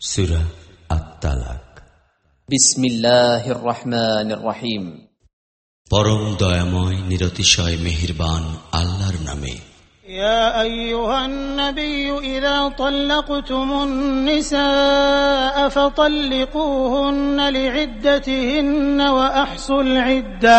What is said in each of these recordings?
সুরা আত্মালাক বিসমিল্লাহির রহমানির রহিম পরম দয়াময় নিরতিশয় মেহিরবান আল্লাহর নামে يا أيها النبي إذا طلقتم النساء فطلقوهن لعدتهن وأحصوا العدة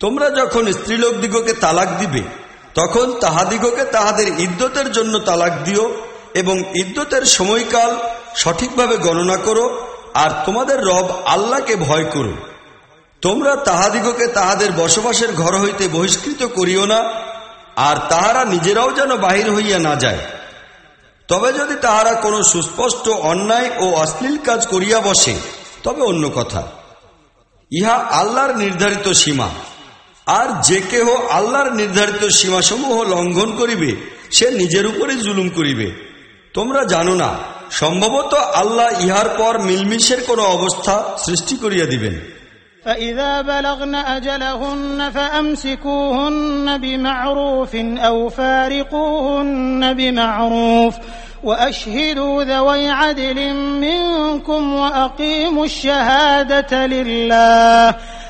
তোমরা যখন স্ত্রীলোক দিগকে তালাক দিবে, তখন তাহাদিগকে তাহাদের ইদ্যতের জন্য তালাক দিও এবং ইদ্যতের সময়কাল সঠিকভাবে গণনা করো আর তোমাদের রব আল্লাহকে ভয় করো। তোমরা তাহাদিগকে তাহাদের বসবাসের ঘর হইতে বহিষ্কৃত করিও না, আর তাহারা নিজেরাও যেন বাহির হইয়া না যায়। তবে যদি তাহারা কোনো সুস্পষ্ট অন্যায় ও অশ্লীল কাজ করিয়া বসে, তবে অন্য কথা। ইহা আল্লাহর নির্ধারিত সীমা। আর যে কেহ আল্লাহর নির্ধারিত সীমাসমূহ লঙ্ঘন করিবে সে নিজের উপরে জুলুম করিবে তোমরা জানো না সম্ভবত আল্লাহ ইহার পর মিলমিশের কোনো অবস্থা সৃষ্টি করিয়া দিবেন فإذا بلغن أجلهن فأمسكوهن بمعروف أو فارقوهن بمعروف وأشهدوا ذوي عدل منكم وأقيموا الشهادة لله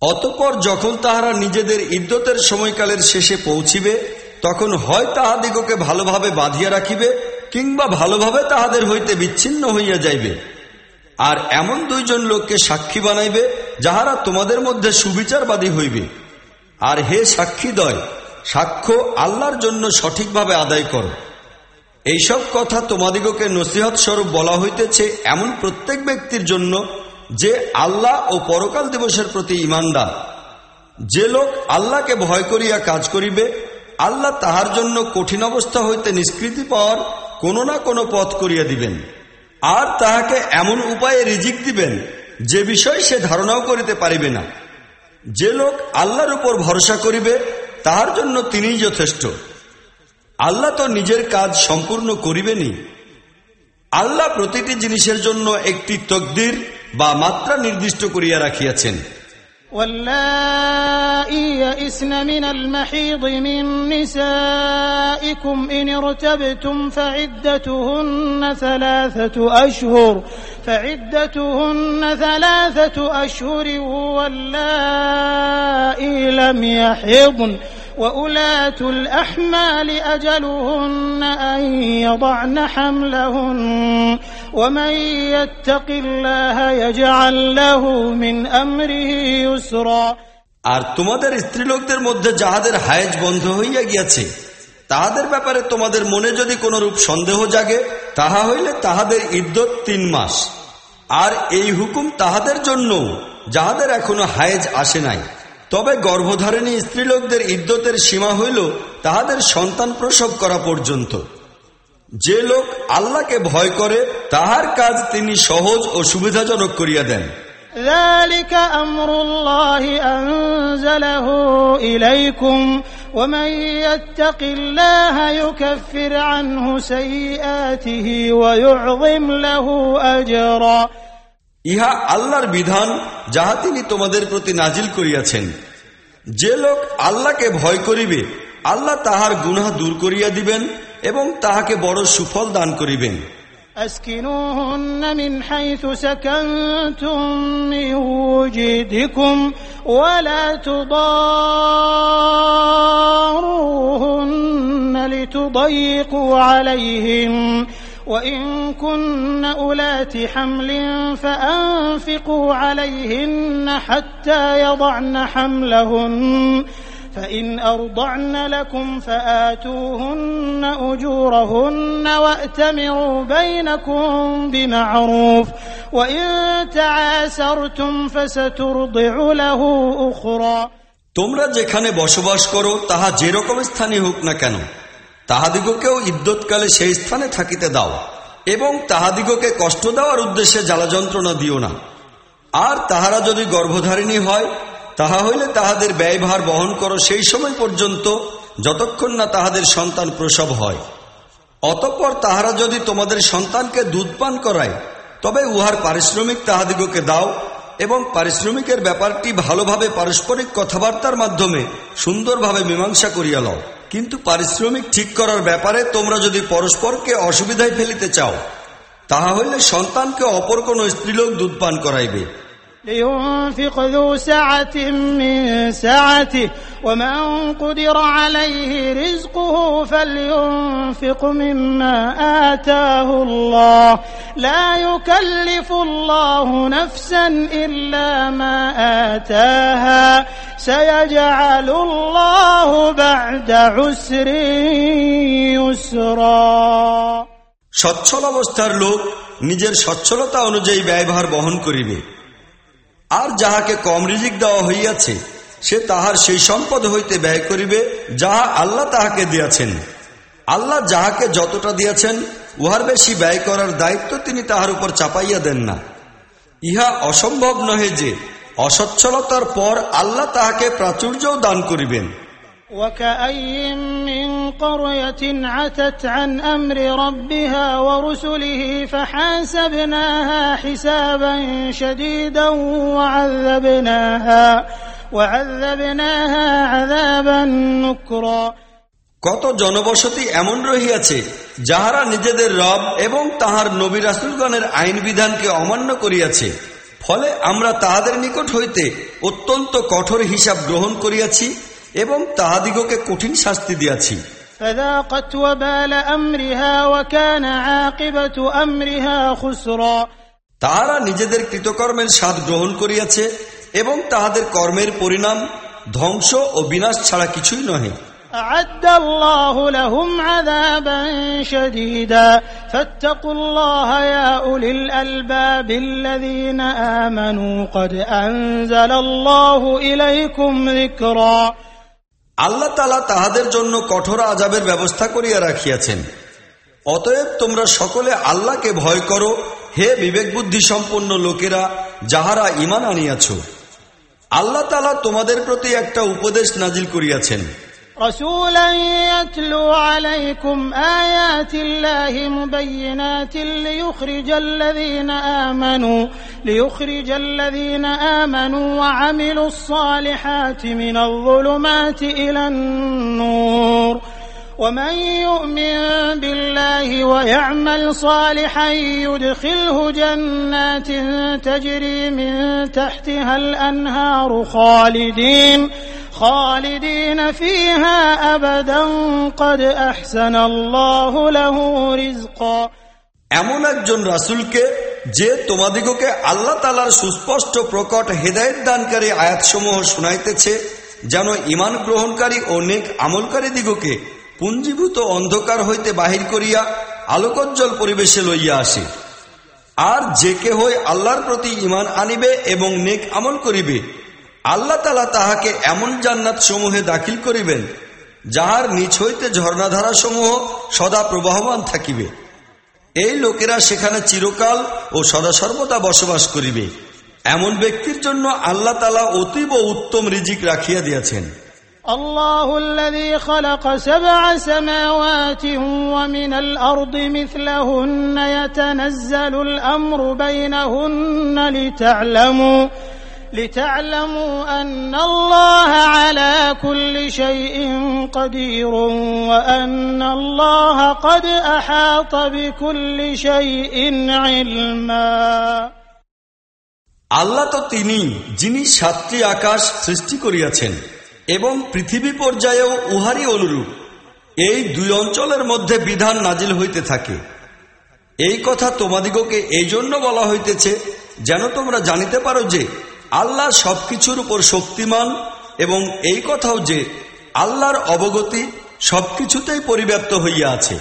অতপর যখন তাহারা নিজেদের ইদ্যতের সময়কালের শেষে পৌঁছিবে, তখন হয় তাহাদিগকে ভালোভাবে বাঁধিয়া রাখিবে, কিংবা ভালোভাবে তাহাদের হইতে বিচ্ছিন্ন হইয়া যাইবে। আর এমন দুইজন লোককে সাক্ষী বানাইবে, যাহারা তোমাদের মধ্যে সুবিচারবাদী হইবে। আর হে সাক্ষীদয়, সাক্ষ্য আল্লাহর জন্য সঠিকভাবে আদায় করো। এইসব কথা তোমাদিগকে নসিহত স্বরূপ বলা হইতেছে এমন প্রত্যেক ব্যক্তির জন্য যে আল্লাহ ও পরকাল দিবসের প্রতি ইমানদার। যে লোক আল্লাহকে ভয় করিয়া কাজ করিবে, আল্লাহ তাহার জন্য কঠিন অবস্থা হইতে নিষ্কৃতি পাওয়ার কোনো না কোনো পথ করিয়া দিবেন। আর তাহাকে এমন উপায়ে রিজিক দিবেন, যে বিষয় সে ধারণাও করিতে পারিবে না। যে লোক আল্লাহর উপর ভরসা করিবে, তাহার জন্য তিনিই যথেষ্ট। আল্লাহ তো নিজের কাজ সম্পূর্ণ করিবেনি আল্লাহ প্রতিটি জিনিসের জন্য একটি তকদির বা মাত্রা নির্দিষ্ট করিয়া রাখিয়াছেন واللائي يئسن من المحيض من نسائكم إن ارتبتم فعدتهن ثلاثة أشهر فعدتهن ثلاثة أشهر واللائي لم يحضن وأولاة الأحمال أجلهن أن يضعن حملهن ومن يتق الله يجعل له من أمره يسرا আর তোমাদের স্ত্রীলোকদের মধ্যে যাহাদের হায়েজ বন্ধ হইয়া গিয়াছে তাহাদের ব্যাপারে তোমাদের মনে যদি কোনো রূপ সন্দেহ জাগে তাহা হইলে তাহাদের ইদ্যত তিন মাস আর এই হুকুম তাহাদের জন্য যাহাদের এখনো হায়েজ আসে নাই তবে গর্ভধারিণী স্ত্রীলোকদের ইদ্যতের সীমা হইল তাহাদের সন্তান প্রসব করা পর্যন্ত যে লোক আল্লাহকে ভয় করে তাহার কাজ তিনি সহজ ও সুবিধাজনক করিয়া দেন ذلك أمر الله أنزله إليكم ومن يتق الله يكفر عنه سيئاته ويعظم له أجرا ইহা আল্লাহর বিধান যাহা তিনি তোমাদের প্রতি নাজিল করিয়াছেন যে লোক আল্লাহকে ভয় করিবে আল্লাহ তাহার গুনাহ দূর করিয়া দিবেন এবং তাহাকে বড় সুফল দান করিবেন أسكنوهن من حيث سكنتم من وجدكم ولا تضاروهن لتضيقوا عليهم. وإن كن أولات حمل فأنفقوا عليهن حتى يضعن حملهن. فإن أرضعن لكم فآتوهن أجورهن وأتمروا بينكم بمعروف وإن تعاسرتم فسترضع له أخرى তোমরা যেখানে বসবাস করো তাহা যেরকম স্থানে হোক না কেন তাহাদিগকেও ইদ্যৎকালে সেই স্থানে থাকিতে দাও এবং তাহাদিগকে কষ্ট দেওয়ার উদ্দেশ্যে জ্বালা যন্ত্রণা দিও না আর তাহারা যদি গর্ভধারিণী হয় তাহা হইলে তাহাদের ব্যয়ভার বহন করো সেই সময় পর্যন্ত যতক্ষণ না তাহাদের সন্তান প্রসব হয়। অতঃপর তাহারা যদি তোমাদের সন্তানকে দুধ পান করায়, তবে উহার পারিশ্রমিক তাহাদিগকে দাও এবং পারিশ্রমিকের ব্যাপারটি ভালোভাবে পারস্পরিক কথাবার্তার মাধ্যমে সুন্দরভাবে মীমাংসা করিয়া লও। কিন্তু পারিশ্রমিক ঠিক করার ব্যাপারে তোমরা যদি পরস্পরকে অসুবিধায় ফেলিতে চাও, তাহা হইলে সন্তানকে অপর কোন স্ত্রীলোক দুধ পান করাইবে। لينفق ذو سعة من سعته ومن قدر عليه رزقه فلينفق مما آتاه الله لا يكلف الله نفسا إلا ما آتاها سيجعل الله بعد عسر يسرا সচ্ছল অবস্থার লোক নিজের সচ্ছলতা অনুযায়ী ব্যয়ভার বহন করিবে আর যাহাকে কম রিজিক দেওয়া হইয়াছে সে তাহার সেই সম্পদ হইতে ব্যয় করিবে যাহা আল্লাহ তাহাকে দিয়াছেন আল্লাহ যাহাকে যতটা দিয়াছেন উহার বেশি ব্যয় করার দায়িত্ব তিনি তাহার উপর চাপাইয়া দেন না ইহা অসম্ভব নহে যে অসচ্ছলতার পর আল্লাহ তাহাকে প্রাচুর্যও দান করিবেন وكأي من قرية عتت عن أمر ربها ورسله فحاسبناها حسابا شديدا وعذبناها وعذبناها عذابا نكرا কত জনবসতি এমন রহিয়াছে যাহারা নিজেদের রব এবং তাহার নবী রাসুলগণের আইন বিধানকে অমান্য করিয়াছে ফলে আমরা তাহাদের নিকট হইতে অত্যন্ত কঠোর হিসাব গ্রহণ করিয়াছি এবং তাহাদিগকে কঠিন শাস্তি দিয়াছি فذاقت وبال أمرها وكان عاقبة أمرها خسرا তাহারা নিজেদের কৃতকর্মের স্বাদ গ্রহণ করিয়াছে এবং তাহাদের কর্মের পরিণাম ধ্বংস ও বিনাশ ছাড়া কিছুই নহে أعد الله لهم عذابا شديدا فاتقوا الله يا أولي الألباب الذين آمنوا قد أنزل الله إليكم ذكرا আল্লাহ তালা তাহাদের জন্য কঠোর আজাবের ব্যবস্থা করিয়া রাখিয়াছেন। অতএব তোমরা সকলে আল্লাহকে ভয় করো, হে বিবেক বুদ্ধি সম্পন্ন লোকেরা, যাহারা ইমান আনিয়াছ। আল্লাহ তালা তোমাদের প্রতি একটা উপদেশ নাজিল করিয়াছেন। رسولا يتلو عليكم آيات الله مبينات ليخرج الذين آمنوا ليخرج الذين آمنوا وعملوا الصالحات من الظلمات إلى النور. ومن يؤمن بالله ويعمل صالحا يدخله جنات تجري من تحتها الأنهار خالدين. خالدين فيها أبدا قد أحسن الله له رزقا এমন একজন রাসুলকে যে তোমাদিগকে আল্লাহ তালার সুস্পষ্ট প্রকট হেদায়ত দানকারী আয়াতসমূহ শুনাইতেছে যেন ইমান গ্রহণকারী ও নেক আমলকারী দিগকে পুঞ্জীভূত অন্ধকার হইতে বাহির করিয়া আলোকজ্জ্বল পরিবেশে লইয়া আসে আর যে কেহই আল্লাহর প্রতি ইমান আনিবে এবং নেক আমল করিবে আল্লাহ তালা তাহাকে এমন জান্নাত সমূহে দাখিল করিবেন যাহার নিচ হইতে ঝর্ণাধারা সমূহ সদা প্রবাহমান থাকিবে এই লোকেরা সেখানে চিরকাল ও সদা সর্বদা বসবাস করিবে এমন ব্যক্তির জন্য আল্লাহ তালা অতীব উত্তম রিজিক রাখিয়া দিয়াছেন الله الذي خلق سبع سماوات ومن الأرض مثلهن يتنزل الأمر بينهن لتعلموا لتعلموا أن الله على كل شيء قدير وأن الله قد أحاط بكل شيء علما আল্লাহ তো তিনি যিনি সাতটি আকাশ সৃষ্টি করিয়াছেন এবং পৃথিবী পর্যায়েও উহারই অনুরূপ এই দুই অঞ্চলের মধ্যে বিধান নাজিল হইতে থাকে এই কথা তোমাদিগকে এই জন্য বলা হইতেছে যেন তোমরা জানিতে পারো যে আল্লাহ সবকিছুর উপর শক্তিমান এবং এই কথাও যে আল্লাহর অবগতি সবকিছুতেই পরিব্যাপ্ত হইয়া আছে।